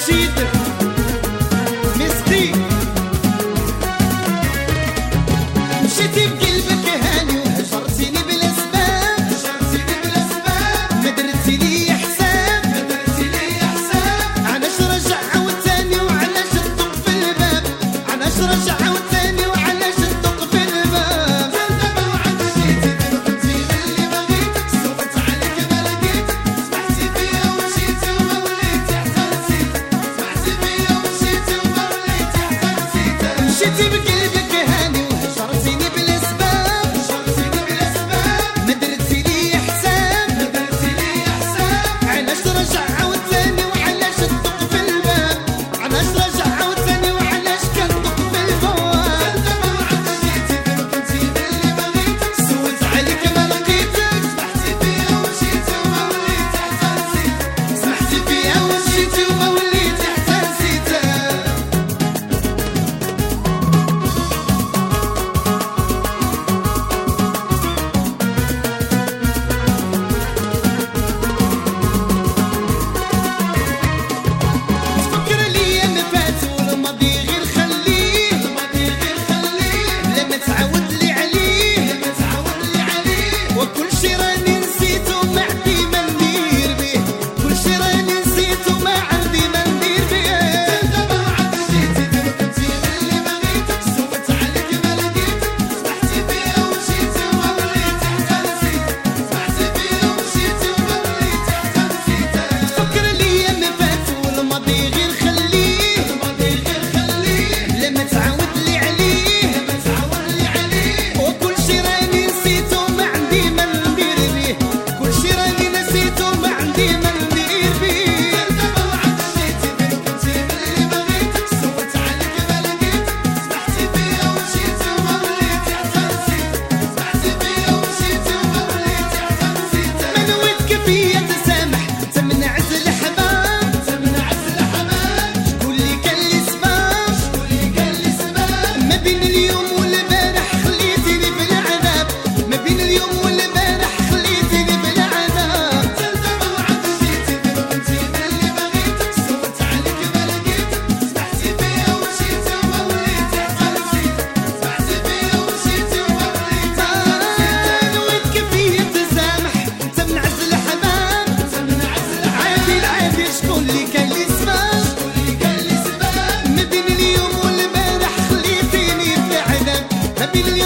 necesito. Be